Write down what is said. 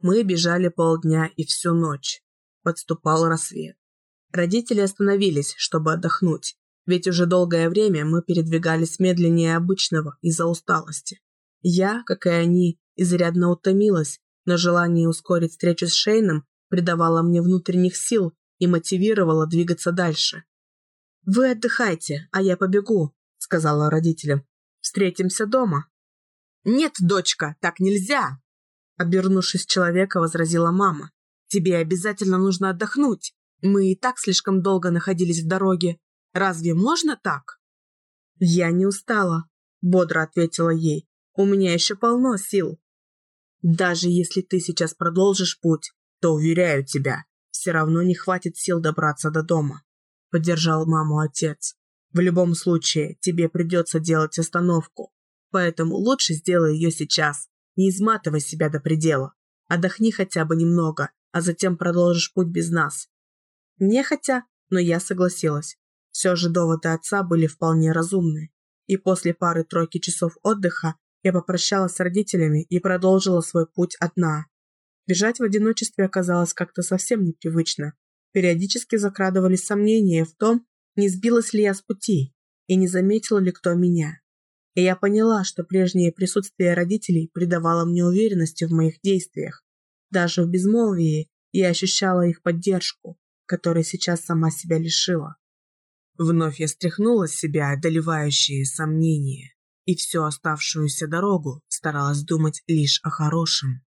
Мы бежали полдня и всю ночь. Подступал рассвет. Родители остановились, чтобы отдохнуть, ведь уже долгое время мы передвигались медленнее обычного из-за усталости. Я, как и они, изрядно утомилась, но желание ускорить встречу с Шейном придавало мне внутренних сил и мотивировало двигаться дальше. «Вы отдыхайте, а я побегу», — сказала родителям. «Встретимся дома». «Нет, дочка, так нельзя!» Обернувшись человека, возразила мама. «Тебе обязательно нужно отдохнуть. Мы и так слишком долго находились в дороге. Разве можно так?» «Я не устала», — бодро ответила ей. «У меня еще полно сил». «Даже если ты сейчас продолжишь путь, то, уверяю тебя, все равно не хватит сил добраться до дома», — поддержал маму отец. «В любом случае, тебе придется делать остановку, поэтому лучше сделай ее сейчас, не изматывай себя до предела. Отдохни хотя бы немного, а затем продолжишь путь без нас». Нехотя, но я согласилась. Все же доводы отца были вполне разумны. И после пары-тройки часов отдыха я попрощалась с родителями и продолжила свой путь одна. Бежать в одиночестве оказалось как-то совсем непривычно. Периодически закрадывались сомнения в том, не сбилась ли я с пути и не заметил ли кто меня. И я поняла, что прежнее присутствие родителей придавало мне уверенности в моих действиях. Даже в безмолвии я ощущала их поддержку, которой сейчас сама себя лишила. Вновь я стряхнула с себя одолевающие сомнения и всю оставшуюся дорогу старалась думать лишь о хорошем.